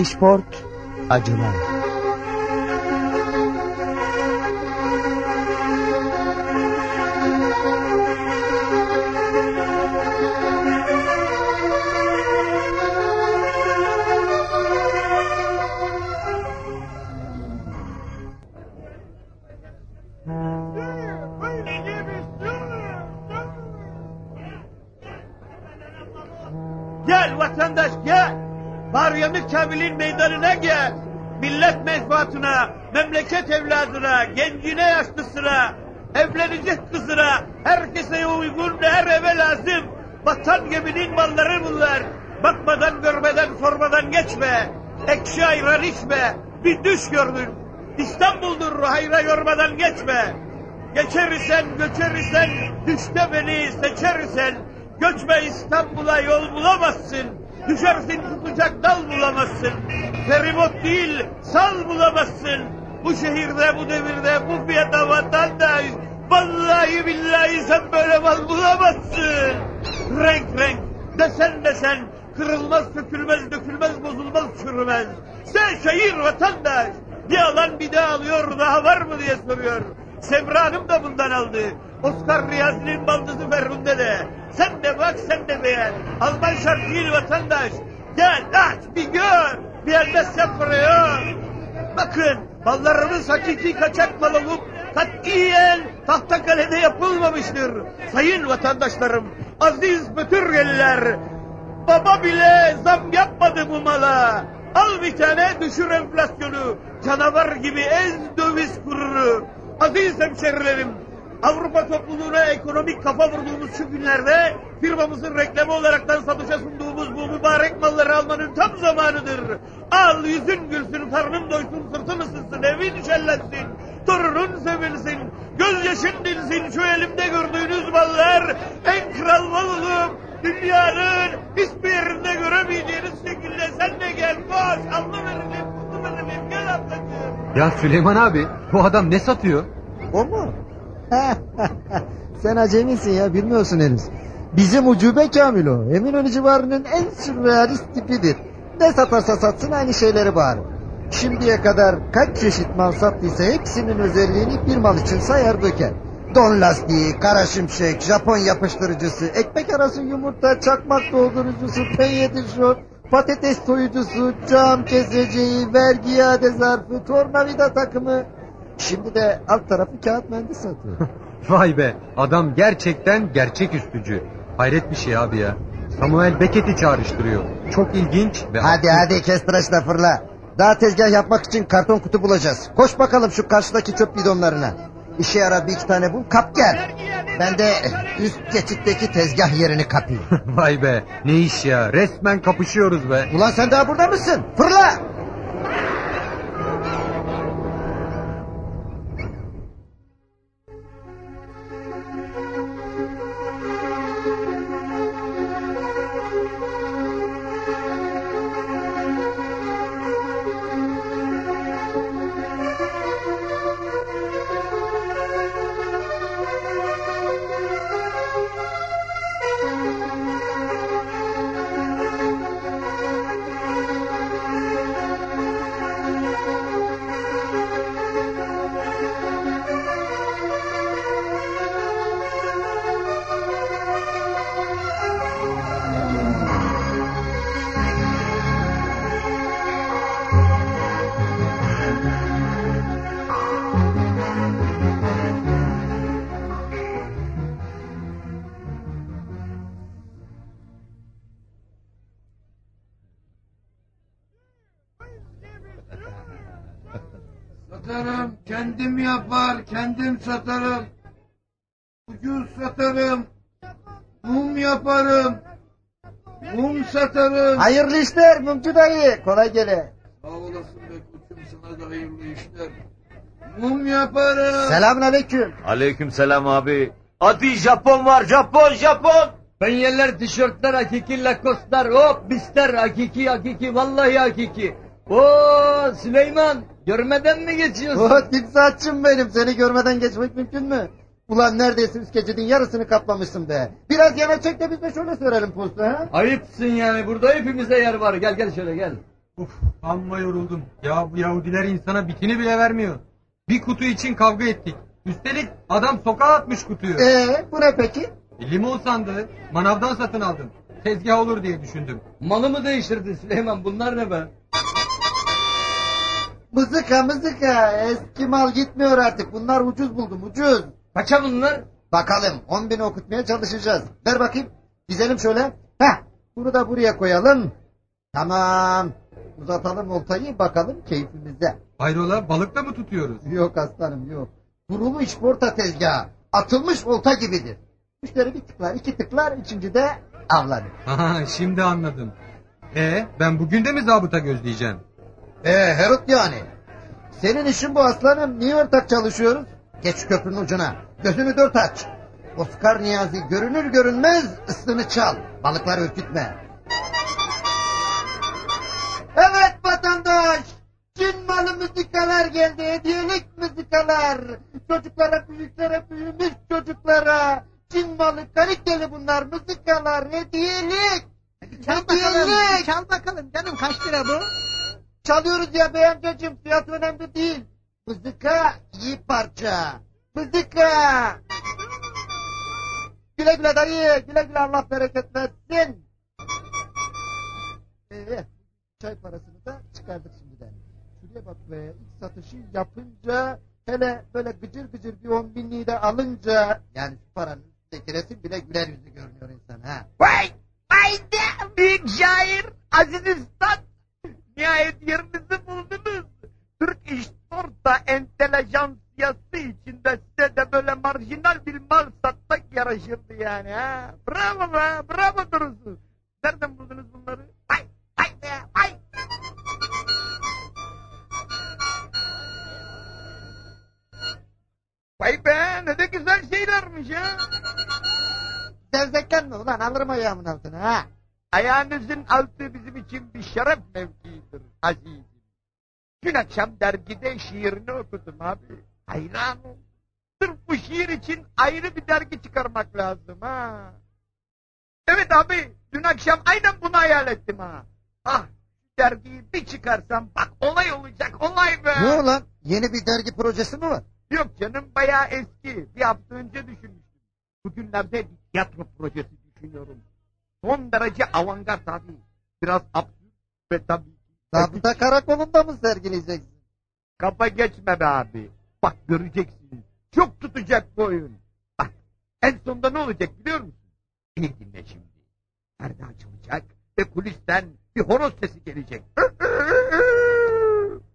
İşport acılar. Menfaatına, memleket evladına, gencine yaşlısına, evlenecek kızına, herkese uygun her eve lazım. Vatan geminin malları bunlar. Bakmadan, görmeden, sormadan geçme. Ekşi ayran içme. Bir düş gördün. İstanbul'dur hayra yormadan geçme. Geçer isen, göçer isen, düşte beni seçer isen, göçme İstanbul'a yol bulamazsın. Düşersin tutacak dal bulamazsın. Feribot değil, sal bulamazsın. Bu şehirde, bu devirde, bu fiyata vatandaş. Vallahi billahi sen böyle mal bulamazsın. Renk renk, desen desen, kırılmaz, sökülmez, dökülmez, bozulmaz, çürümez. Sen şehir vatandaş. Bir alan bir daha alıyor, daha var mı diye soruyor. Semra Hanım da bundan aldı. Oscar Riyazi'nin baldızı Ferhunde de. Sen de bak sen de beğen. Alman şart değil vatandaş. Gel aç bir gör. Bir elbet yapıyor. Bakın mallarımız hakiki kaçak mal olup katiyen Tahtakale'de yapılmamıştır. Sayın vatandaşlarım, aziz Pötürgeliler, baba bile zam yapmadı bu mala. Al bir tane düşür enflasyonu. Canavar gibi ez döviz kurunu. Aziz hemşerilerim, Avrupa topluluğuna ekonomik kafa vurduğumuz şu günlerde firmamızın reklamı olaraktan satışa sunduğumuz bu mübarek malları almanın tam zamanıdır. Al yüzün gülsün, karnın doysun, sırtın ısınsın, evin şenlensin, torunun sevilsin, gözyaşın dinsin şu elimde gördüğünüz mallar en kral mal olup dünyanın hiçbir yerinde göremeyeceğiniz şekilde sen de gel koş alnı verelim, kutu verelim gel ablacığım. Ya Süleyman abi bu adam ne satıyor? O mu? Sen acemisin ya bilmiyorsun henüz. Bizim ucube Kamil o. Eminönü civarının en sürrealist tipidir. Ne satarsa satsın aynı şeyleri bağırır. Şimdiye kadar kaç çeşit mal sattıysa hepsinin özelliğini bir mal için sayar döker. Don lastiği, kara şimşek, Japon yapıştırıcısı, ekmek arası yumurta, çakmak doldurucusu, penye tişört, patates soyucusu, cam keseceği, vergi iade zarfı, tornavida takımı. Şimdi de alt tarafı kağıt mendil satıyor. Vay be adam gerçekten gerçek üstücü. Hayret bir şey abi ya. Samuel Beckett'i çağrıştırıyor. Çok ilginç ve... hadi hadi kes tıraşla fırla. Daha tezgah yapmak için karton kutu bulacağız. Koş bakalım şu karşıdaki çöp bidonlarına. İşe yarar bir iki tane bul kap gel. Ben de üst geçitteki tezgah yerini kapayım. Vay be ne iş ya resmen kapışıyoruz be. Ulan sen daha burada mısın? Fırla! Yapar, kendim satarım. Ucuz satarım. Mum yaparım. Mum satarım. Hayırlı işler Mumcu dayı. Kolay gele. Sağ olasın be koçum sana da hayırlı işler. Mum yaparım. Selamun aleyküm. Aleyküm selam abi. Hadi Japon var Japon Japon. Penyeler, tişörtler, hakiki lakoslar, hop bister, hakiki hakiki, vallahi hakiki. Oo Süleyman, görmeden mi geçiyorsun? Oh timsahçım benim. Seni görmeden geçmek mümkün mü? Ulan neredeyse üst gecenin yarısını kaplamışsın be. Biraz yana çek de biz de şöyle sürelim postu ha. Ayıpsın yani, burada hepimize yer var. Gel gel şöyle gel. Uf amma yoruldum. Ya bu Yahudiler insana bitini bile vermiyor. Bir kutu için kavga ettik. Üstelik adam sokağa atmış kutuyu. Ee, bu ne peki? E, limon sandığı. Manavdan satın aldım. Tezgah olur diye düşündüm. Malı mı değiştirdin Süleyman? Bunlar ne be? Mızıka mızıka. Eski mal gitmiyor artık. Bunlar ucuz buldum ucuz. Kaça bunlar? Bakalım 10 bin okutmaya çalışacağız. Ver bakayım. Dizelim şöyle. Heh, bunu da buraya koyalım. Tamam. Uzatalım oltayı bakalım keyfimize. Hayrola balık da mı tutuyoruz? Yok aslanım yok. Kurumuş porta tezgahı. Atılmış olta gibidir. Müşteri bir tıklar iki tıklar üçüncü de avlanır. Aha şimdi anladım. E ben bugün de mi zabıta gözleyeceğim? Ee Herut yani. Senin işin bu aslanım. Niye ortak çalışıyoruz? Geç köprünün ucuna. Gözünü dört aç. Oscar Niyazi görünür görünmez ıslını çal. Balıkları ürkütme. Evet vatandaş. Çin malı müzikalar geldi. Hediyelik müzikalar. Çocuklara büyüklere büyümüş çocuklara. Çin malı kaliteli bunlar müzikalar. Hediyelik. Çal bakalım, çal bakalım canım kaç lira bu? Çalıyoruz ya bey amcacığım fiyat önemli değil. Mızıka iyi parça. Mızıka. Güle güle dayı güle güle Allah bereket versin. Ee, çay parasını da çıkardık şimdiden. Şuraya bak be ilk satışı yapınca hele böyle gıcır gıcır bir on binliği de alınca yani şu paranın üstündeki bile güler yüzlü görünüyor insan ha. Vay! Vay de büyük şair Aziz Üstad. Nihayet yerinizi buldunuz. Türk İş Porta entelejansiyası içinde size de böyle marjinal bir mal satmak yaraşırdı yani ha. Bravo be, bravo Dursun. Nereden buldunuz bunları? Vay, vay be, vay. Vay be, ne de güzel şeylermiş ha. Zevzeklenme ulan alırım ayağımın altına ha. Ayağınızın altı bizim için bir şeref mevkiidir azizim. Dün akşam dergide şiirini okudum abi. Hayran oldum. Sırf bu şiir için ayrı bir dergi çıkarmak lazım ha. Evet abi dün akşam aynen bunu hayal ettim ha. Ah dergiyi bir çıkarsam bak olay olacak olay be. Ne ulan yeni bir dergi projesi mi var? Yok canım bayağı eski. Bir hafta önce düşünmüştüm. Bugünlerde bir tiyatro projesi düşünüyorum. Son derece avantgard abi. Biraz absürt ve tabii. Zabıta karakolunda mı sergileyeceksin? Kafa geçme be abi. Bak göreceksin. Çok tutacak bu oyun. Bak en sonunda ne olacak biliyor musun? İyi dinle şimdi. Perde açılacak ve kulisten bir horoz sesi gelecek.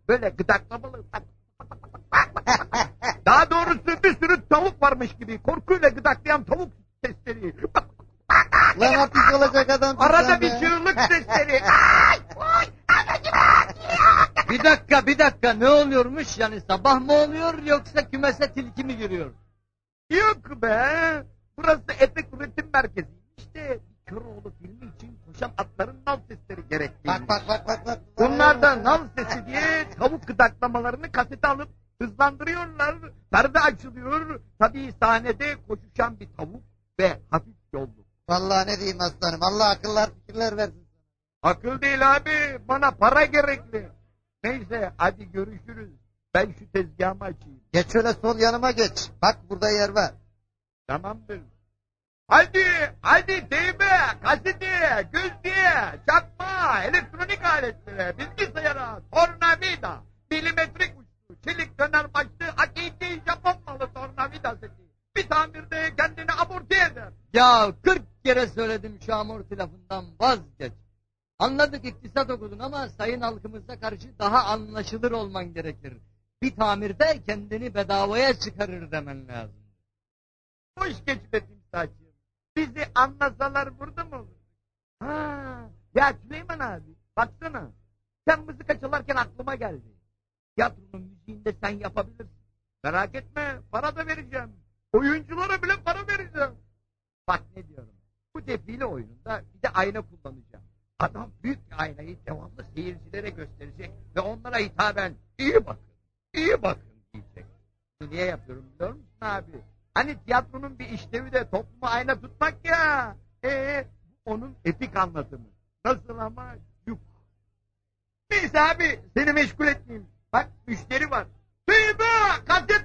Böyle gıdaklamalı. Daha doğrusu bir sürü tavuk varmış gibi korkuyla gıdaklayan tavuk sesleri. Bak, Lan hapis olacak adam. Arada bir çığlık sesleri. Ay, ay, Bir dakika bir dakika ne oluyormuş yani sabah mı oluyor yoksa kümese tilki mi giriyor? Yok be. Burası Efek Üretim Merkezi. İşte bir Köroğlu filmi için koşan atların nal sesleri gerekli. Bak bak bak bak. bak. Bunlar da nal sesi diye tavuk gıdaklamalarını kasete alıp hızlandırıyorlar. Perde açılıyor. Tabii sahnede koşuşan bir tavuk ve hafif yolluk. Vallahi ne diyeyim aslanım. Allah akıllar fikirler versin. Akıl değil abi. Bana para gerekli. Neyse hadi görüşürüz. Ben şu tezgahımı açayım. Geç şöyle sol yanıma geç. Bak burada yer var. Tamamdır. Hadi, hadi teybe, kaseti, gözlüğe, çakma, elektronik aletlere, bilgisayara, tornavida, milimetrik uçlu, çelik döner başlı, hakiki Japon malı tornavida seti. Bir tamirde kendini amorti eder. Ya 40 kere söyledim şu amorti lafından vazgeç. Anladık iktisat okudun ama sayın halkımıza karşı daha anlaşılır olman gerekir. Bir tamirde kendini bedavaya çıkarır demen lazım. Hoş geç be timsahçığım. Bizi anlasalar burada mı olur? Ha, ya Süleyman abi, baksana. Sen müzik çalarken aklıma geldi. Tiyatronun müziğini de sen yapabilirsin. Merak etme, para da vereceğim. Oyunculara bile para vereceğim. Bak ne diyorum. Bu defile oyununda bir de ayna kullanacağım. Adam büyük bir aynayı devamlı seyircilere gösterecek ve onlara hitaben iyi bakın, iyi bakın diyecek. Bunu niye yapıyorum biliyor musun abi? Hani tiyatronun bir işlevi de toplumu ayna tutmak ya. Ee, onun etik anlatımı. Nasıl ama? Yuk. Neyse abi seni meşgul etmeyeyim. Bak müşteri var. Tüybü, gazete,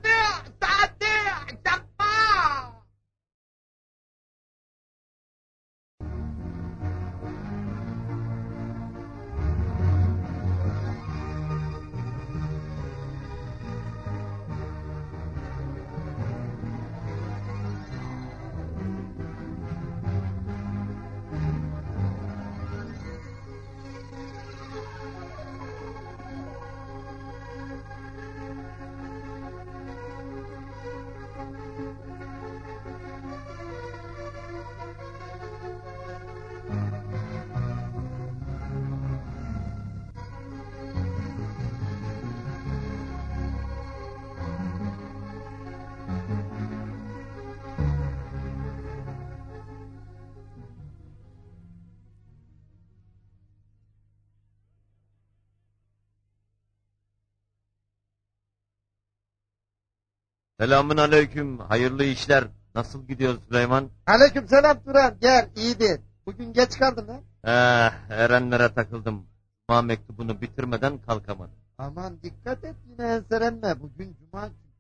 Selamun aleyküm. Hayırlı işler. Nasıl gidiyor Süleyman? Aleyküm selam Turan. Gel iyidir. Bugün geç kaldın ha? Eh, erenlere takıldım. Cuma mektubunu bitirmeden kalkamadım. Aman dikkat et yine enserenme. Bugün cuma çünkü.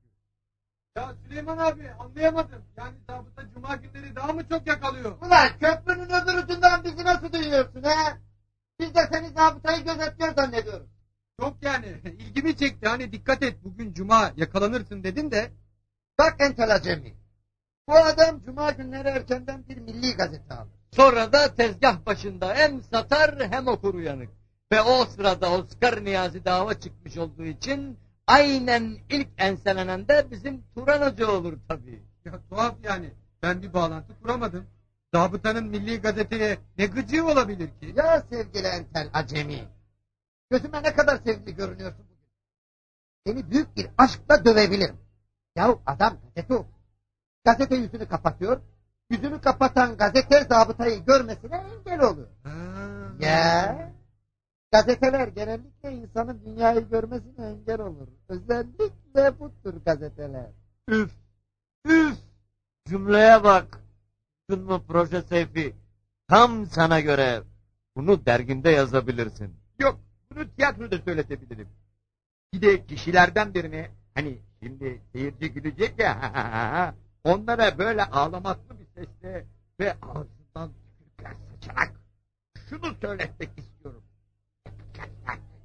Ya Süleyman abi anlayamadım. Yani zabıta cuma günleri daha mı çok yakalıyor? Ulan köprünün öbür ucundan bizi nasıl duyuyorsun ha? Biz de seni zabıtayı gözetliyor zannediyoruz. Çok yani. ilgimi çekti. Hani dikkat et bugün cuma yakalanırsın dedin de. Bak entel acemi. Bu adam cuma günleri erkenden bir milli gazete alır. Sonra da tezgah başında hem satar hem okur uyanık. Ve o sırada Oscar Niyazi dava çıkmış olduğu için aynen ilk enselenen de bizim Turan Hoca olur tabii. Ya tuhaf yani. Ben bir bağlantı kuramadım. Zabıtanın milli gazeteye ne gıcığı olabilir ki? Ya sevgili entel acemi. Gözüme ne kadar sevgili görünüyorsun bugün. Seni büyük bir aşkla dövebilirim. Ya adam gazete okur. Gazete yüzünü kapatıyor. Yüzünü kapatan gazete zabıtayı görmesine engel oluyor. Ha. Ya gazeteler genellikle insanın dünyayı görmesine engel olur. Özellikle bu tür gazeteler. Üf! Üf! Cümleye bak. Duydun mu proje Seyfi? Tam sana göre. Bunu derginde yazabilirsin. Yok bunu tiyatroda söyletebilirim. Bir de kişilerden birine hani şimdi seyirci gülecek ya onlara böyle ağlamaklı bir sesle ve ağzından tükürükler saçarak şunu söyletmek istiyorum.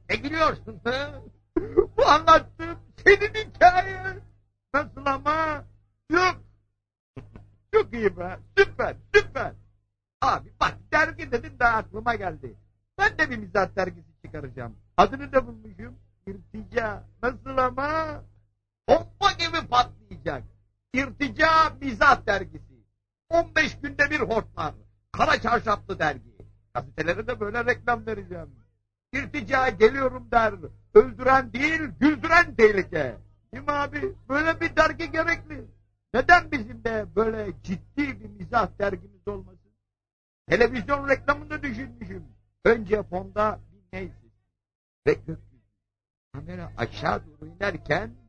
Ne gülüyorsun ha? Bu anlattığım senin hikayen. Nasıl ama? Yok. Çok iyi be. Süper süper. Abi bak dergi dedin de aklıma geldi. Ben de bir mizah dergisi çıkaracağım. Adını da bulmuşum. İrtica. Nasıl ama? Bomba gibi patlayacak. İrtica mizah dergisi. 15 günde bir hortlar. Kara çarşaflı dergi. Gazetelere de böyle reklam vereceğim. İrtica geliyorum der. Öldüren değil, güldüren tehlike. Değil mi abi? Böyle bir dergi gerekli. Neden bizim de böyle ciddi bir mizah dergimiz olmasın? Televizyon reklamını düşünmüşüm. Önce fonda bir neyse ve gökyüzü. Kamera aşağı doğru inerken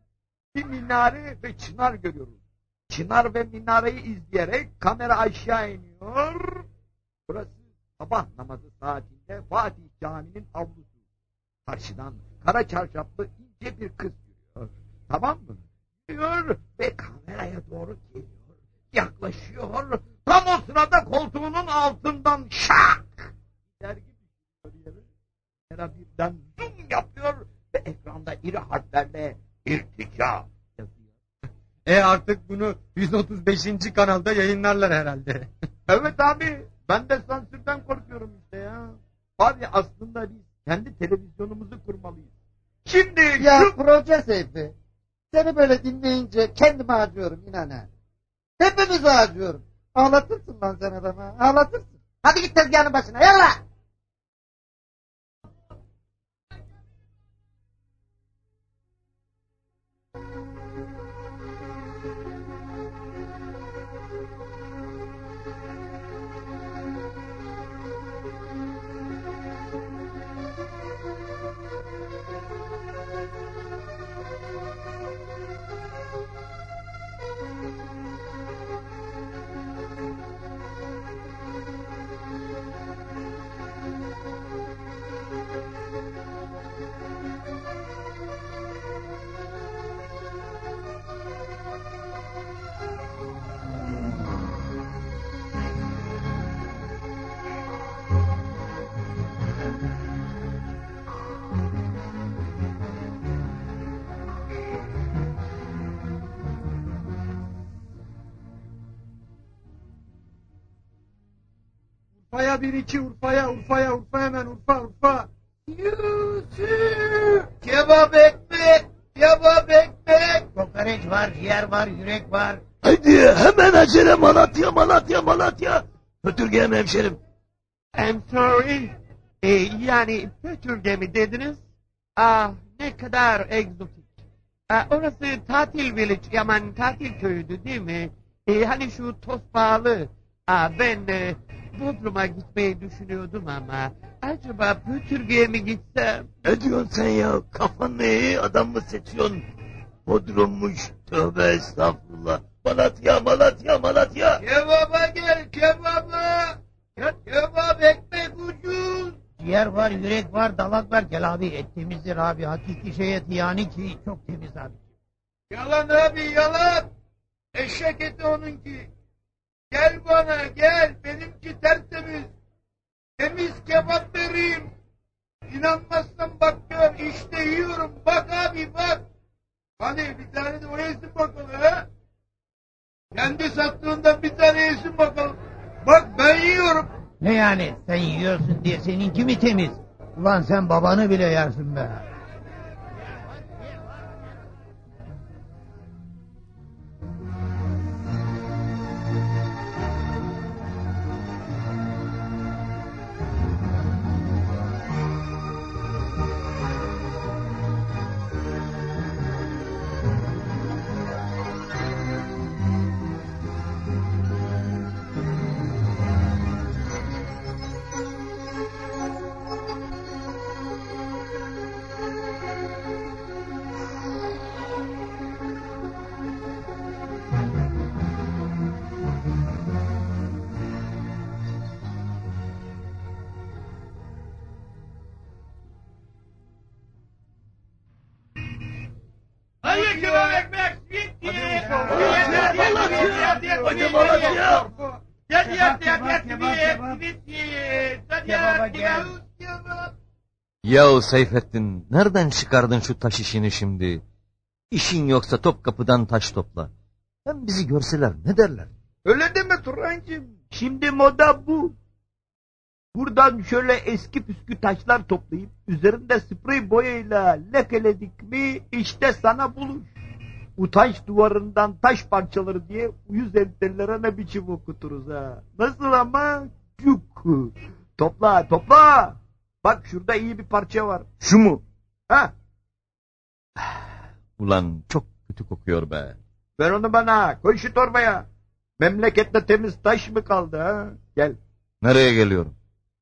bir minare ve çınar görüyoruz. Çınar ve minareyi izleyerek kamera aşağı iniyor. Burası sabah namazı saatinde Fatih Camii'nin avlusu. Karşıdan kara çarşaflı ince bir kız yürüyor. Tamam mı? Yürüyor ve kameraya doğru geliyor. Yaklaşıyor. Tam o sırada koltuğunun altından şak! Dergi düşüyor birden zoom yapıyor ve ekranda iri harflerle yazıyor. E artık bunu 135. kanalda yayınlarlar herhalde. Evet abi ben de sansürden korkuyorum işte ya. Var ya aslında biz kendi televizyonumuzu kurmalıyız. Şimdi Ya şu... proje Seyfi. Seni böyle dinleyince kendime acıyorum inan ha. Hepimize acıyorum. Ağlatırsın lan sen adamı. Ağlatırsın. Hadi git tezgahın başına. Yallah. Urfa'ya bir iki Urfa'ya Urfa'ya Urfa hemen Urfa Urfa. Yusuf! Kebap ekmek! Kebap ekmek! Kokoreç var, ciğer var, yürek var. Haydi hemen acele Malatya Malatya Malatya. Pötürge hemşerim. I'm sorry. Ee, yani Pötürge mi dediniz? Ah ne kadar egzotik. Ah, orası tatil village, yaman tatil köyüydü değil mi? Ee, hani şu toz pahalı. Ah, ben e, Bodrum'a gitmeyi düşünüyordum ama acaba Pötürge'ye mi gitsem? Ne diyorsun sen ya? Kafan ne adam mı seçiyorsun? Bodrummuş. Tövbe estağfurullah. Malatya Malatya Malatya. Kebaba gel, kebaba! Ya kebap ekmek ucuz. Ciğer var, yürek var, dalak var. Gel abi et temizdir abi. Hakiki şey et yani ki çok temiz abi. Yalan abi yalan. Eşek eti onunki. Gel bana gel. Benimki tertemiz. Temiz kebap vereyim. İnanmazsan bak gör. İşte yiyorum. Bak abi bak. Hani bir tane de o yesin bakalım ha. Kendi sattığından bir tane yesin bakalım. Bak ben yiyorum. Ne yani sen yiyorsun diye seninki mi temiz? Ulan sen babanı bile yersin be. Yahu Seyfettin nereden çıkardın şu taş işini şimdi? İşin yoksa Topkapı'dan taş topla. Hem bizi görseler ne derler? Öyle deme Turancığım. Şimdi moda bu. Buradan şöyle eski püskü taşlar toplayıp üzerinde sprey boyayla lekeledik mi işte sana buluş. Utanç duvarından taş parçaları diye uyuz enterlere ne biçim okuturuz ha. Nasıl ama? Cuk. Topla topla. Bak şurada iyi bir parça var. Şu mu? Ha? Ulan çok kötü kokuyor be. Ver onu bana. Koy şu torbaya. Memlekette temiz taş mı kaldı ha? Gel. Nereye geliyorum?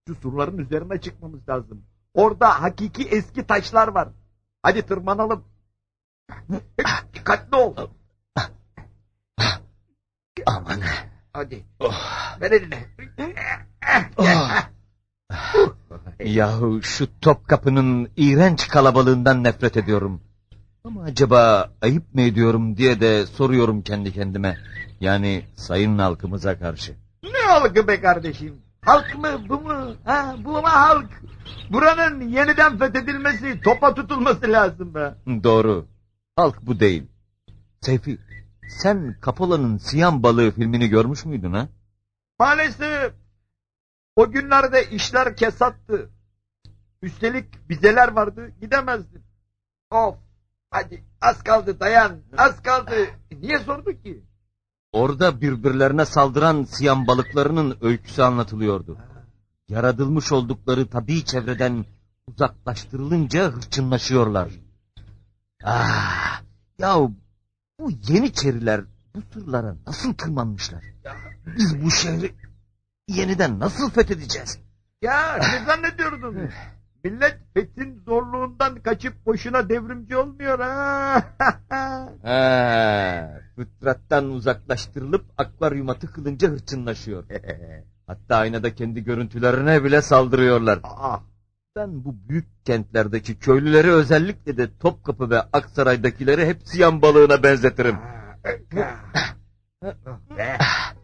Şu surların üzerine çıkmamız lazım. Orada hakiki eski taşlar var. Hadi tırmanalım. Dikkatli ol. Aman. Hadi. Oh. Ver elini. Oh. Yahu şu Topkapı'nın iğrenç kalabalığından nefret ediyorum. Ama acaba ayıp mı ediyorum diye de soruyorum kendi kendime. Yani sayın halkımıza karşı. Ne halkı be kardeşim? Halk mı bu mu? Ha, bu mu halk? Buranın yeniden fethedilmesi, topa tutulması lazım be. Doğru. Halk bu değil. Seyfi, sen Kapola'nın Siyan Balığı filmini görmüş müydün ha? Maalesef o günlerde işler kesattı. Üstelik vizeler vardı, gidemezdim. Of, hadi az kaldı dayan, az kaldı. Niye sordu ki? Orada birbirlerine saldıran Siyan balıklarının öyküsü anlatılıyordu. Yaratılmış oldukları tabii çevreden uzaklaştırılınca hırçınlaşıyorlar. Ah, yahu bu yeniçeriler bu sırlara nasıl tırmanmışlar? Biz bu şehri yeniden nasıl fethedeceğiz? Ya ne zannediyordun? Millet fethin zorluğundan kaçıp boşuna devrimci olmuyor ha. He, fıtrattan uzaklaştırılıp akvaryuma tıkılınca hırçınlaşıyor. Hatta aynada kendi görüntülerine bile saldırıyorlar. Aa, Ben bu büyük kentlerdeki köylüleri özellikle de Topkapı ve Aksaray'dakileri hep siyan balığına benzetirim.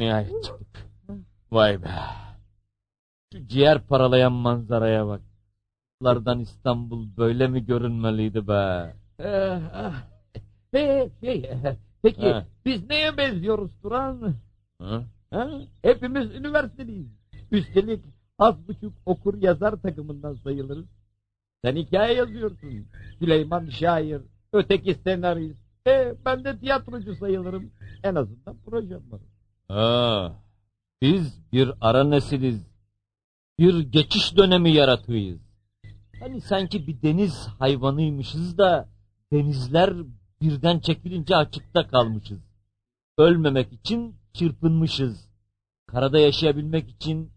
Nihayet. Vay be. Şu ciğer paralayan manzaraya bak. Lardan İstanbul böyle mi görünmeliydi be? Hey, şey, eh, peki Ha. biz neye benziyoruz Turan? Hı? Ha? Hepimiz üniversiteliyiz. Üstelik az buçuk okur yazar takımından sayılırız. Sen hikaye yazıyorsun. Süleyman şair, öteki senarist. E, ben de tiyatrocu sayılırım. En azından projem var. Biz bir ara nesiliz. Bir geçiş dönemi yaratığıyız. Hani sanki bir deniz hayvanıymışız da denizler birden çekilince açıkta kalmışız. Ölmemek için çırpınmışız. Karada yaşayabilmek için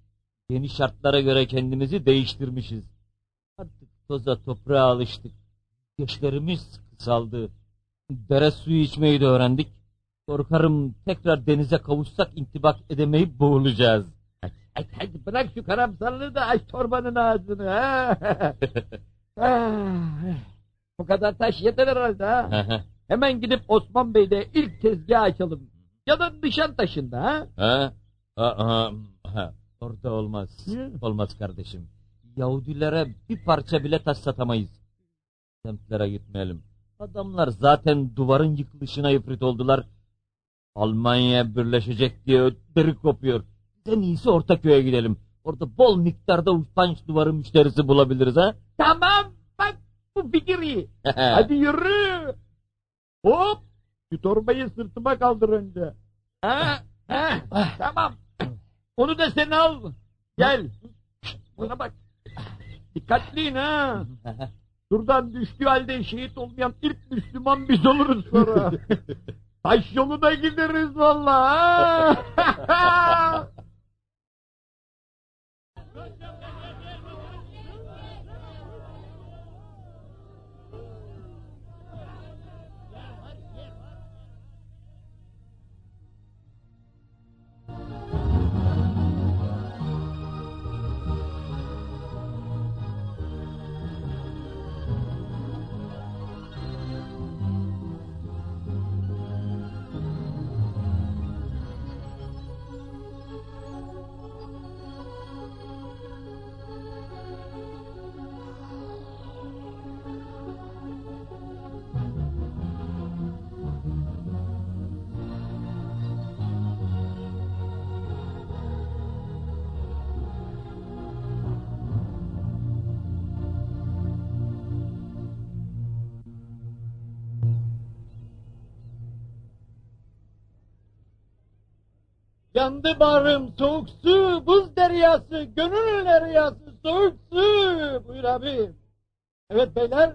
yeni şartlara göre kendimizi değiştirmişiz. Artık toza toprağa alıştık. Geçlerimiz kısaldı. Dere suyu içmeyi de öğrendik. Korkarım tekrar denize kavuşsak intibak edemeyip boğulacağız. Ay, hadi bırak şu karamsarlığı da aç torbanın ağzını. Ha? Ah, Bu kadar taş yeter herhalde ha. Hemen gidip Osman Bey'de ilk tezgah açalım. Ya da Nişantaşı'nda ha. Ha? Ha, ha, ha. Orada olmaz. Olmaz kardeşim. Yahudilere bir parça bile taş satamayız. Semtlere gitmeyelim. Adamlar zaten duvarın yıkılışına ifrit oldular. Almanya birleşecek diye ötleri kopuyor. En iyisi Ortaköy'e gidelim. Orada bol miktarda utanç duvarı müşterisi bulabiliriz ha. Tamam bak bu fikir iyi. Hadi yürü. Hop. Şu torbayı sırtıma kaldır önce. Ha? Ha? tamam. Onu da sen al. Gel. Buna bak. Dikkatli in ha. Şuradan düştüğü halde şehit olmayan ilk Müslüman biz oluruz sonra. Taş yoluna gideriz vallahi. Yandı barım soğuk su, buz deryası, gönül deryası, soğuk su. Buyur abi. Evet beyler,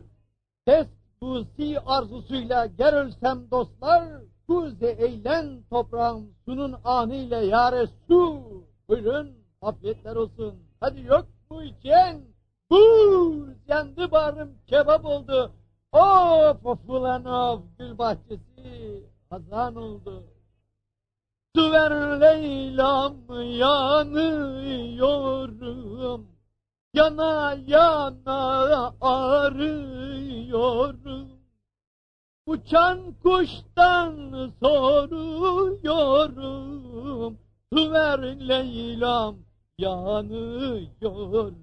test bu si arzusuyla ger ölsem dostlar, kuze eğlen toprağım sunun anıyla yare su. Buyurun, afiyetler olsun. Hadi yok mu içen? Buz yandı barım kebap oldu. Of of ulan of gül bahçesi hazan oldu. Ver Leyla'm yanıyorum. Yana yana arıyorum. Uçan kuştan soruyorum. Ver Leyla'm yanıyorum.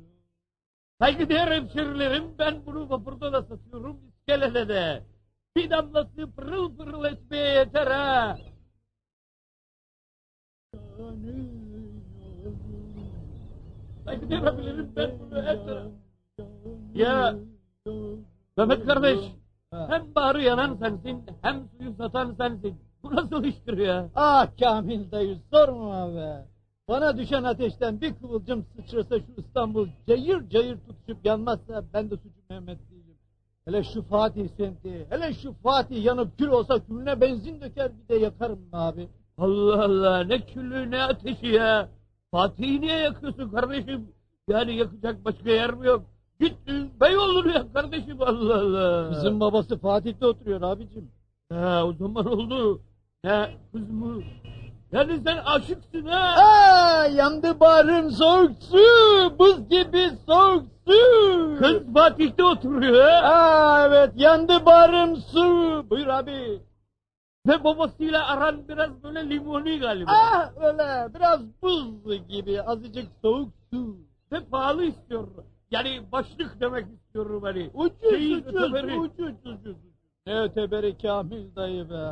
Saygıdeğer hemşerilerim ben bunu vapurda da satıyorum iskelede de. Bir damlası pırıl pırıl etmeye yeter ha. Saygıdeğer abilerim ben bunu taraf- Ya Mehmet kardeş hem bağrı yanan sensin hem suyu satan sensin. Bu nasıl iştir ya? Ah Kamil dayı sorma be. Bana düşen ateşten bir kıvılcım sıçrasa şu İstanbul cayır cayır tutuşup yanmazsa ben de suçu Mehmet değilim. Hele şu Fatih semti, hele şu Fatih yanıp kül olsa külüne benzin döker bir de yakarım abi. Allah Allah ne külü ne ateşi ya. Fatih'i niye yakıyorsun kardeşim? Yani yakacak başka yer mi yok? Git Beyoğlu'nu yak kardeşim Allah Allah. Bizim babası Fatih'te oturuyor abicim. Ha, o zaman oldu. Ne kız mı? Yani sen aşıksın ha. Aa, yandı bağrım soğuk su, buz gibi soğuk su. Kız Fatih'te oturuyor ha. Aa, evet yandı bağrım su. Buyur abi. Ve babasıyla aran biraz böyle limoni galiba. Ah öyle biraz buz gibi azıcık soğuk su. Ve pahalı istiyor. Yani başlık demek istiyorum hani. Ucuz Şeyin ucuz öteberi. ucuz ucuz. Ne öteberi Kamil dayı be.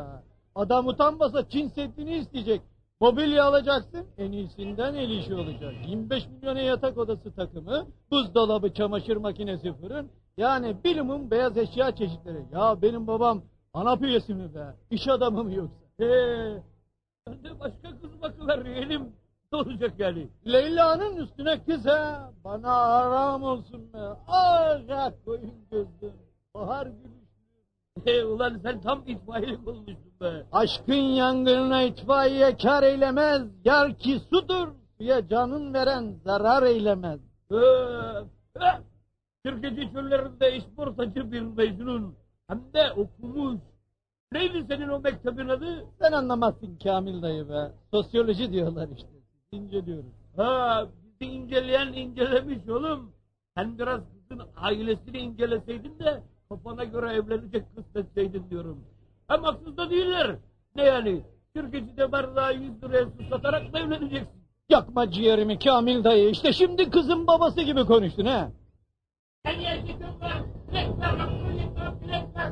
Adam utanmasa Çin Seddi'ni isteyecek. Mobilya alacaksın en iyisinden el işi olacak. 25 milyona yatak odası takımı, buzdolabı, çamaşır makinesi, fırın. Yani bilimum beyaz eşya çeşitleri. Ya benim babam ANAP üyesi mi be? İş adamı mı yoksa? He. Ben de başka kız bakıver elim olacak yani. Leyla'nın üstüne kız ha. Bana haram olsun be. Ah koyun gözlüm. Bahar gülüşlü. He, ulan sen tam itfaiyelik olmuşsun be. Aşkın yangınına itfaiye kar eylemez. Yar ki sudur. Suya canın veren zarar eylemez. He. Türkiye çöllerinde işportacı bir mecnun. Hem de okumuş. Neydi senin o mektebin adı? Sen anlamazsın Kamil dayı be. Sosyoloji diyorlar işte. İnceliyoruz. Ha, bizi inceleyen incelemiş oğlum. Sen biraz kızın ailesini inceleseydin de kafana göre evlenecek kız seçseydin diyorum. Hem haksız da değiller. Ne yani? Türkçe'de bardağı 100 liraya su satarak mı evleneceksin? Yakma ciğerimi Kamil dayı. İşte şimdi kızın babası gibi konuştun ha.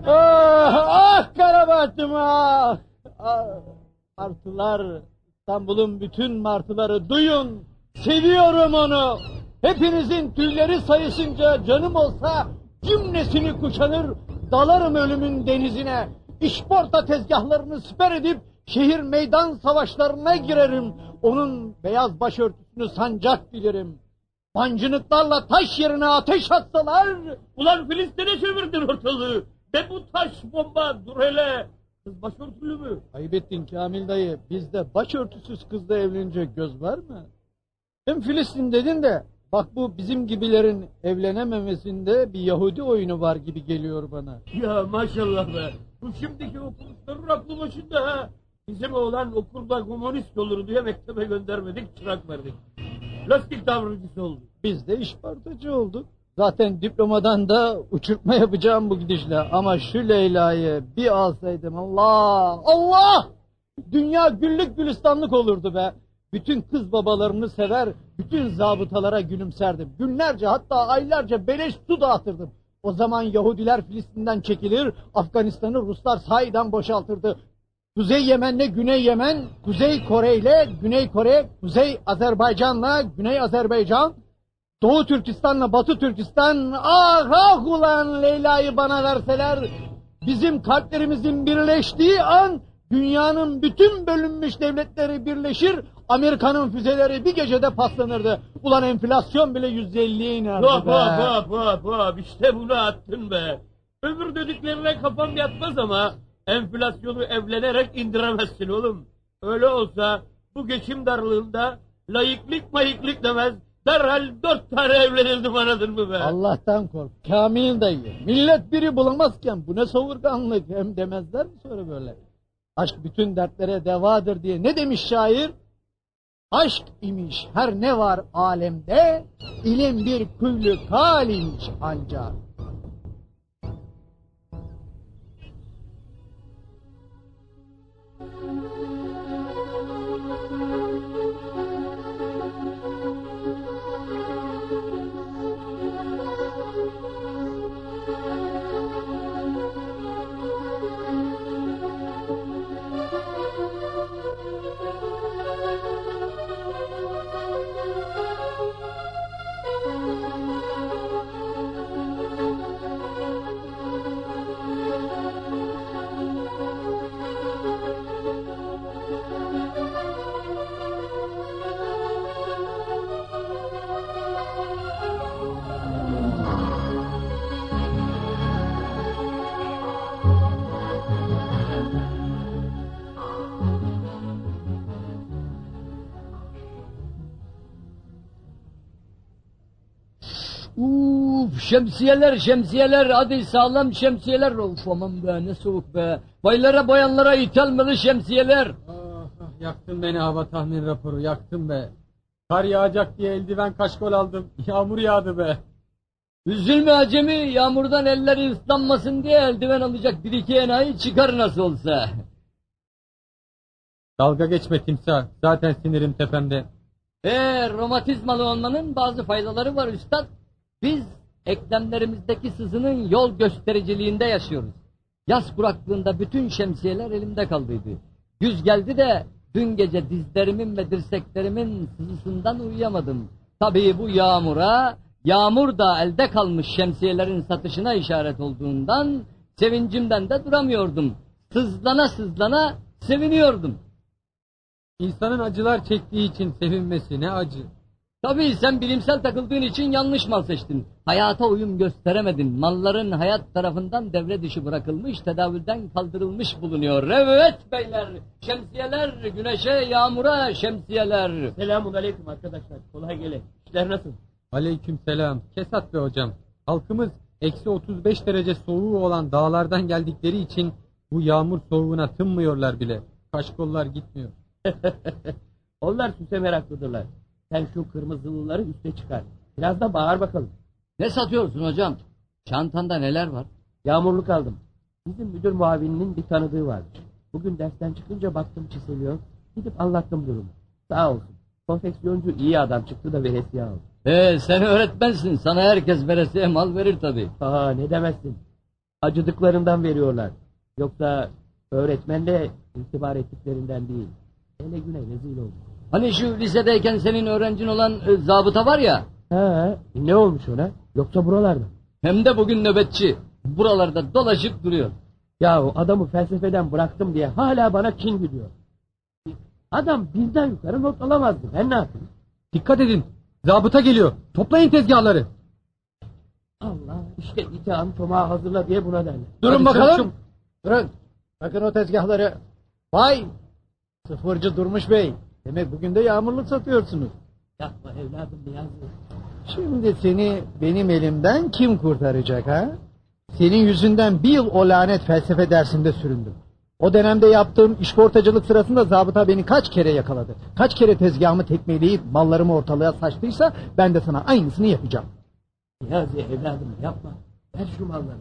Ah, ah Karabahtım ah. ah. Martılar, İstanbul'un bütün martıları duyun. Seviyorum onu. Hepinizin tüyleri sayısınca canım olsa cümlesini kuşanır, dalarım ölümün denizine. İşporta tezgahlarını siper edip şehir meydan savaşlarına girerim. Onun beyaz başörtüsünü sancak bilirim. Mancınıklarla taş yerine ateş atsalar Ulan Filistin'e çevirdin ortalığı. Ve bu taş bomba dur hele. Kız başörtülü mü? Ayıp ettin Kamil dayı. Bizde başörtüsüz kızla evlenecek göz var mı? Hem Filistin dedin de bak bu bizim gibilerin evlenememesinde bir Yahudi oyunu var gibi geliyor bana. Ya maşallah be. Bu şimdiki okumuşların aklı başında ha. Bizim oğlan okulda komünist olur diye mektebe göndermedik, çırak verdik. Lastik davranıcısı oldu. Biz de işpartacı olduk. Zaten diplomadan da uçurtma yapacağım bu gidişle. Ama şu Leyla'yı bir alsaydım Allah! Allah! Dünya güllük gülistanlık olurdu be. Bütün kız babalarını sever, bütün zabıtalara gülümserdim. Günlerce hatta aylarca beleş su dağıtırdım. O zaman Yahudiler Filistin'den çekilir, Afganistan'ı Ruslar sahiden boşaltırdı. Kuzey Yemen'le Güney Yemen, Kuzey Kore ile Güney Kore, Kuzey Azerbaycan'la Güney Azerbaycan, Doğu Türkistan'la Batı Türkistan, ah ah ulan Leyla'yı bana verseler, bizim kalplerimizin birleştiği an dünyanın bütün bölünmüş devletleri birleşir, Amerika'nın füzeleri bir gecede paslanırdı. Ulan enflasyon bile yüzde elliye inerdi Hop be. hop hop hop hop işte bunu attın be. Öbür dediklerine kafam yatmaz ama enflasyonu evlenerek indiremezsin oğlum. Öyle olsa bu geçim darlığında layıklık mayıklık demez. Derhal dört tane evlenildim anladın mı be? Allah'tan kork. Kamil dayı. Millet biri bulamazken bu ne savurganlık hem demezler mi sonra böyle? Aşk bütün dertlere devadır diye ne demiş şair? Aşk imiş her ne var alemde, ilim bir küllü kal imiş ancak. Şemsiyeler şemsiyeler hadi sağlam şemsiyeler of aman be ne soğuk be. Baylara bayanlara itelmeli şemsiyeler. Ah, yaktın beni hava tahmin raporu yaktın be. Kar yağacak diye eldiven kaşkol aldım. Yağmur yağdı be. Üzülme acemi yağmurdan elleri ıslanmasın diye eldiven alacak bir iki enayi çıkar nasıl olsa. Dalga geçme timsah. Zaten sinirim tepemde. Ee, romatizmalı olmanın bazı faydaları var üstad. Biz eklemlerimizdeki sızının yol göstericiliğinde yaşıyoruz. Yaz kuraklığında bütün şemsiyeler elimde kaldıydı. Güz geldi de dün gece dizlerimin ve dirseklerimin sızısından uyuyamadım. Tabii bu yağmura, yağmur da elde kalmış şemsiyelerin satışına işaret olduğundan sevincimden de duramıyordum. Sızlana sızlana seviniyordum. İnsanın acılar çektiği için sevinmesi ne acı. Tabii sen bilimsel takıldığın için yanlış mal seçtin. Hayata uyum gösteremedin. Malların hayat tarafından devre dışı bırakılmış, tedavülden kaldırılmış bulunuyor. Evet beyler, şemsiyeler, güneşe, yağmura şemsiyeler. Selamun aleyküm arkadaşlar. Kolay gelin. İşler nasıl? Aleyküm selam. Kesat be hocam. Halkımız eksi 35 derece soğuğu olan dağlardan geldikleri için bu yağmur soğuğuna tınmıyorlar bile. Kaşkollar gitmiyor. Onlar süse meraklıdırlar. Sen şu kırmızılıları üste çıkar. Biraz da bağır bakalım. Ne satıyorsun hocam? Çantanda neler var? Yağmurluk aldım. Bizim müdür muavininin bir tanıdığı varmış. Bugün dersten çıkınca baktım çiseliyor. Gidip anlattım durumu. Sağ olsun. Konfeksiyoncu iyi adam çıktı da veresiye aldı. Ee, sen öğretmensin. Sana herkes veresiye mal verir tabii. Aa ne demezsin. Acıdıklarından veriyorlar. Yoksa öğretmenle itibar ettiklerinden değil. Hele güne rezil oldu. Hani şu lisedeyken senin öğrencin olan e, zabıta var ya. He, ne olmuş ona? Yoksa buralarda. Hem de bugün nöbetçi. Buralarda dolaşıp duruyor. Ya adamı felsefeden bıraktım diye hala bana kin gidiyor. Adam bizden yukarı not alamazdı. Ben ne yapayım? Dikkat edin. Zabıta geliyor. Toplayın tezgahları. Allah işte itham çomağı hazırla diye buna derler. Durun Hadi bakalım. çabuk. Durun. Bakın o tezgahları. Vay! Sıfırcı Durmuş Bey. Demek bugün de yağmurluk satıyorsunuz. Yapma evladım Niyazi. Şimdi seni benim elimden kim kurtaracak ha? Senin yüzünden bir yıl o lanet felsefe dersinde süründüm. O dönemde yaptığım işportacılık sırasında zabıta beni kaç kere yakaladı. Kaç kere tezgahımı tekmeleyip mallarımı ortalığa saçtıysa ben de sana aynısını yapacağım. Niyazi evladım yapma. Ver şu malları.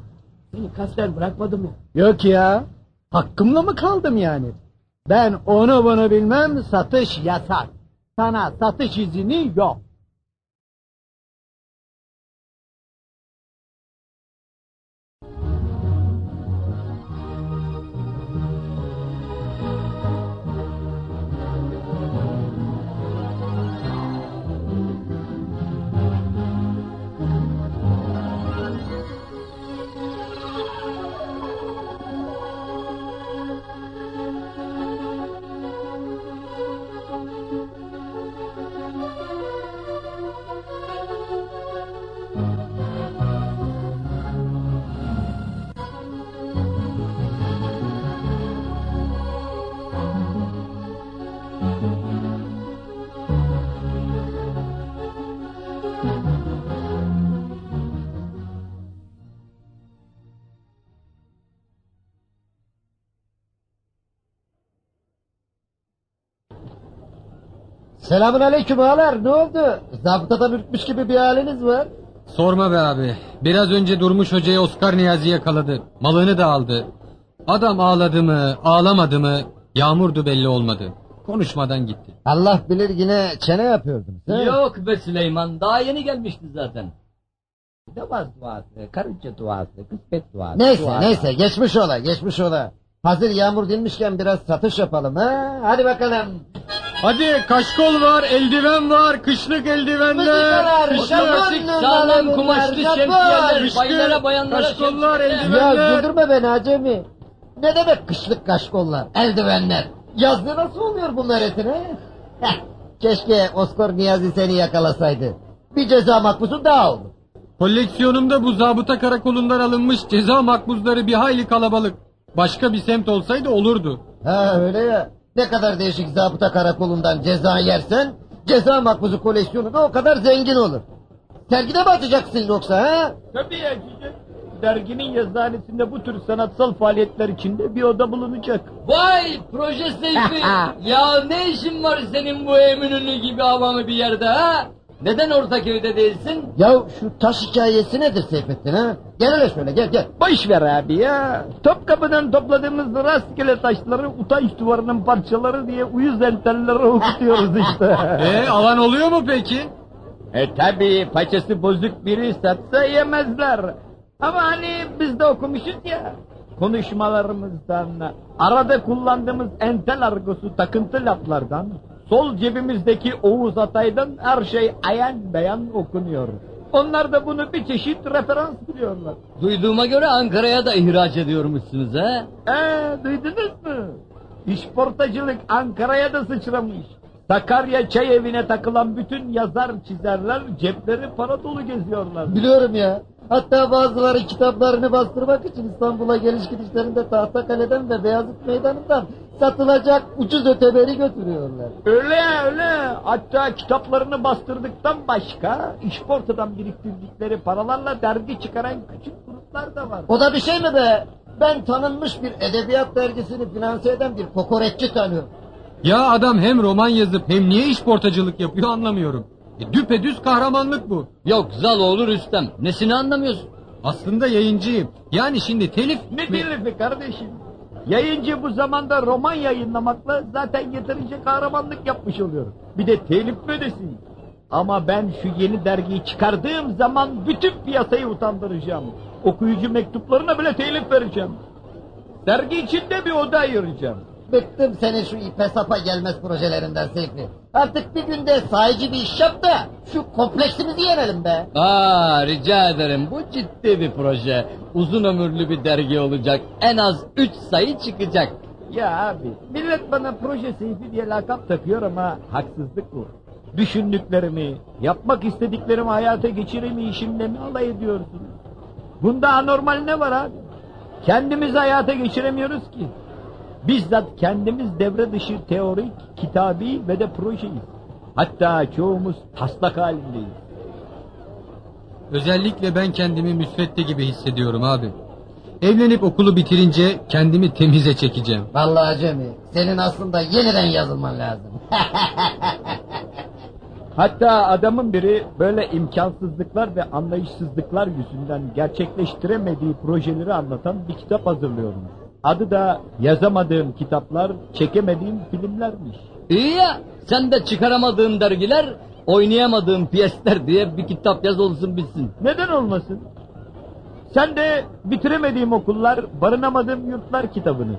Seni kasten bırakmadım ya. Yok ya. Hakkımla mı kaldım yani? Ben onu bunu bilmem satış yasak. Sana satış izini yok. Selamun aleyküm ağalar ne oldu? Zabıtadan ürkmüş gibi bir haliniz var. Sorma be abi. Biraz önce Durmuş Hoca'yı Oscar Niyazi yakaladı. Malını da aldı. Adam ağladı mı, ağlamadı mı yağmurdu belli olmadı. Konuşmadan gitti. Allah bilir yine çene yapıyordunuz. Yok be Süleyman. Daha yeni gelmişti zaten. Namaz duası, karınca duası, kısmet duası. Neyse duası. neyse geçmiş ola geçmiş ola. Hazır yağmur dinmişken biraz satış yapalım ha. Hadi bakalım. Hadi kaşkol var, eldiven var, kışlık eldivenler. Mızıkalar, kışlık şaman, açık- Sağlam kumaşlı Yapar. şemsiyeler. Kışkı, Baylara bayanlara kaşkollar, şemsiyeler. Ya güldürme beni acemi. Ne demek kışlık kaşkollar, eldivenler. Yazda nasıl oluyor bunlar etine? Heh, keşke Oscar Niyazi seni yakalasaydı. Bir ceza makbusu daha oldu. Koleksiyonumda bu zabıta karakolundan alınmış ceza makbuzları bir hayli kalabalık. Başka bir semt olsaydı olurdu. Ha öyle ya. Ne kadar değişik zabıta karakolundan ceza yersen ceza makbuzu koleksiyonu da o kadar zengin olur. Sergide mi atacaksın yoksa ha? Tabii ya Cici. Derginin yazıhanesinde bu tür sanatsal faaliyetler içinde bir oda bulunacak. Vay proje Seyfi. ya ne işin var senin bu Eminönü gibi havamı bir yerde ha? Neden Ortaköy'de değilsin? Ya şu taş hikayesi nedir Seyfettin ha? Gel hele şöyle gel gel. Boş ver abi ya. Topkapı'dan topladığımız rastgele taşları utanç duvarının parçaları diye uyuz entellere okutuyoruz işte. E alan oluyor mu peki? e tabi paçası bozuk biri satsa yemezler. Ama hani biz de okumuşuz ya. Konuşmalarımızdan, arada kullandığımız entel argosu takıntı laflardan, sol cebimizdeki Oğuz Atay'dan her şey ayan beyan okunuyor. Onlar da bunu bir çeşit referans biliyorlar. Duyduğuma göre Ankara'ya da ihraç ediyormuşsunuz ha? Ee, duydunuz mu? İşportacılık Ankara'ya da sıçramış. Sakarya çay evine takılan bütün yazar çizerler cepleri para dolu geziyorlar. Biliyorum ya. Hatta bazıları kitaplarını bastırmak için İstanbul'a geliş gidişlerinde Tahtakale'den ve Beyazıt Meydanı'ndan satılacak ucuz öteberi götürüyorlar. Öyle öyle. Hatta kitaplarını bastırdıktan başka işportadan biriktirdikleri paralarla dergi çıkaran küçük gruplar da var. O da bir şey mi be? Ben tanınmış bir edebiyat dergisini finanse eden bir kokoreççi tanıyorum. Ya adam hem roman yazıp hem niye işportacılık yapıyor anlamıyorum. E, düpedüz kahramanlık bu. Yok Zaloğlu Rüstem. Nesini anlamıyorsun? Aslında yayıncıyım. Yani şimdi telif... Ne telifi kardeşim? Yayıncı bu zamanda roman yayınlamakla zaten yeterince kahramanlık yapmış oluyor. Bir de telif ödesin? Ama ben şu yeni dergiyi çıkardığım zaman bütün piyasayı utandıracağım. Okuyucu mektuplarına bile telif vereceğim. Dergi içinde bir oda ayıracağım. Bıktım senin şu ipe sapa gelmez projelerinden Seyfi. Artık bir günde sahici bir iş yap da şu kompleksimizi yenelim be. Aa rica ederim bu ciddi bir proje. Uzun ömürlü bir dergi olacak. En az 3 sayı çıkacak. Ya abi millet bana proje seyfi diye lakap takıyor ama haksızlık bu. Düşündüklerimi, yapmak istediklerimi hayata geçiremeyişimle mi alay ediyorsunuz? Bunda anormal ne var abi? Kendimizi hayata geçiremiyoruz ki. Bizzat kendimiz devre dışı teorik, kitabi ve de projeyiz. Hatta çoğumuz taslak halindeyiz. Özellikle ben kendimi müsvedde gibi hissediyorum abi. Evlenip okulu bitirince kendimi temize çekeceğim. Vallahi Cemi senin aslında yeniden yazılman lazım. Hatta adamın biri böyle imkansızlıklar ve anlayışsızlıklar yüzünden gerçekleştiremediği projeleri anlatan bir kitap hazırlıyormuş. Adı da yazamadığım kitaplar, çekemediğim filmlermiş. İyi ya sen de çıkaramadığın dergiler, oynayamadığın piyesler diye bir kitap yaz olsun bitsin. Neden olmasın? Sen de bitiremediğim okullar, barınamadığım yurtlar kitabını.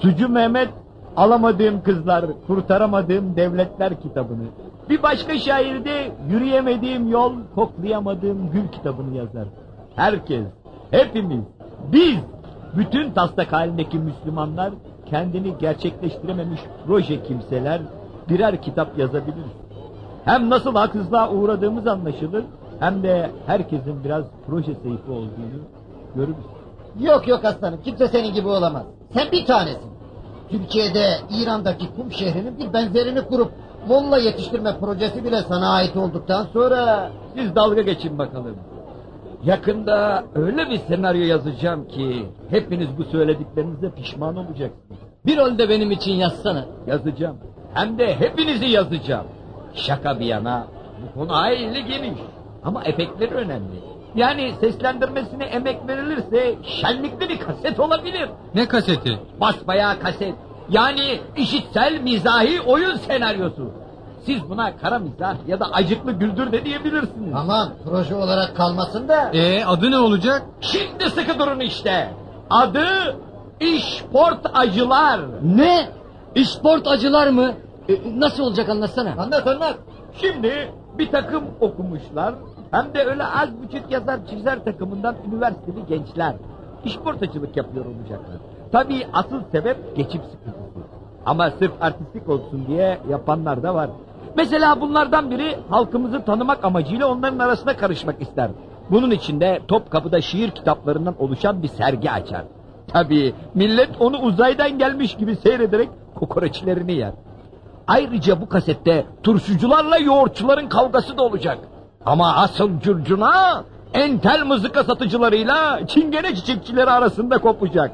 Sucu Mehmet, alamadığım kızlar, kurtaramadığım devletler kitabını. Bir başka şair de yürüyemediğim yol, koklayamadığım gül kitabını yazar. Herkes, hepimiz, biz, bütün taslak halindeki Müslümanlar kendini gerçekleştirememiş proje kimseler birer kitap yazabilir. Hem nasıl haksızlığa uğradığımız anlaşılır hem de herkesin biraz proje seyfi olduğunu görürüz. yok yok aslanım kimse senin gibi olamaz. Sen bir tanesin. Türkiye'de İran'daki kum şehrinin bir benzerini kurup molla yetiştirme projesi bile sana ait olduktan sonra... Siz dalga geçin bakalım. Yakında öyle bir senaryo yazacağım ki hepiniz bu söylediklerinize pişman olacaksınız. Bir rol de benim için yazsana. Yazacağım. Hem de hepinizi yazacağım. Şaka bir yana bu konu hayli geniş. Ama efektleri önemli. Yani seslendirmesine emek verilirse şenlikli bir kaset olabilir. Ne kaseti? Basbayağı kaset. Yani işitsel mizahi oyun senaryosu. Siz buna kara mizah ya da acıklı güldür de diyebilirsiniz. Aman proje olarak kalmasın da... E adı ne olacak? Şimdi sıkı durun işte. Adı İşport Acılar. Ne? İşport acılar mı? E, nasıl olacak anlatsana. Anlat anlat. Şimdi bir takım okumuşlar hem de öyle az buçuk yazar çizer takımından üniversiteli gençler işportacılık yapıyor olacaklar. Tabii asıl sebep geçim sıkıntısı. Ama sırf artistik olsun diye yapanlar da var. Mesela bunlardan biri halkımızı tanımak amacıyla onların arasına karışmak ister. Bunun için de Topkapı'da şiir kitaplarından oluşan bir sergi açar. Tabii millet onu uzaydan gelmiş gibi seyrederek kokoreçlerini yer. Ayrıca bu kasette turşucularla yoğurtçuların kavgası da olacak. Ama asıl curcuna entel mızıka satıcılarıyla çingene çiçekçileri arasında kopacak.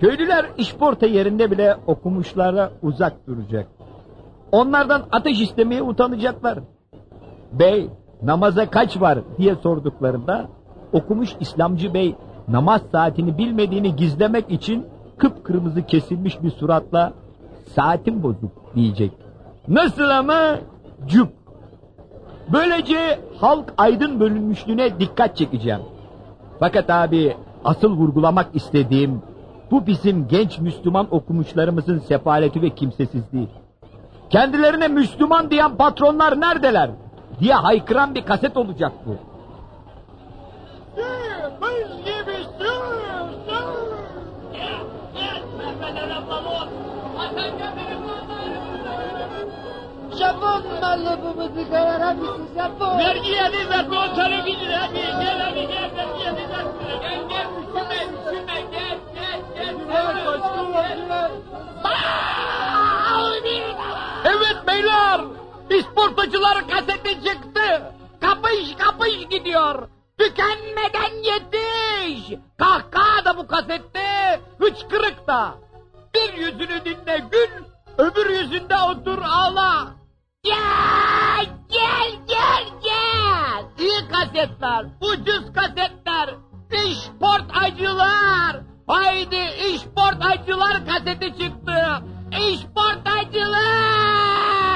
Köylüler işporta yerinde bile okumuşlara uzak duracak. Onlardan ateş istemeye utanacaklar. Bey, namaza kaç var diye sorduklarında okumuş İslamcı bey namaz saatini bilmediğini gizlemek için kıpkırmızı kesilmiş bir suratla saatim bozuk diyecek. Nasıl ama? Cüp. Böylece halk aydın bölünmüşlüğüne dikkat çekeceğim. Fakat abi asıl vurgulamak istediğim bu bizim genç Müslüman okumuşlarımızın sefaleti ve kimsesizliği. Kendilerine Müslüman diyen patronlar neredeler? diye haykıran bir kaset olacak bu. Japon malı bu yarar mısın Japon? Vergi yedi ver kontrolü gidin hadi gel hadi gel vergi yedi ver. Gel gel üşüme üşüme gel gel gel. Evet beyler, İsportacılar kaseti çıktı. Kapış kapış gidiyor. Tükenmeden yetiş. Kahkaha da bu kasette, hıçkırık da. Bir yüzünü dinle gül, öbür yüzünde otur ağla. Gel, gel, gel, gel. İyi kasetler, ucuz kasetler, işport acılar. Haydi işport acılar kaseti çıktı. Exportar de lá!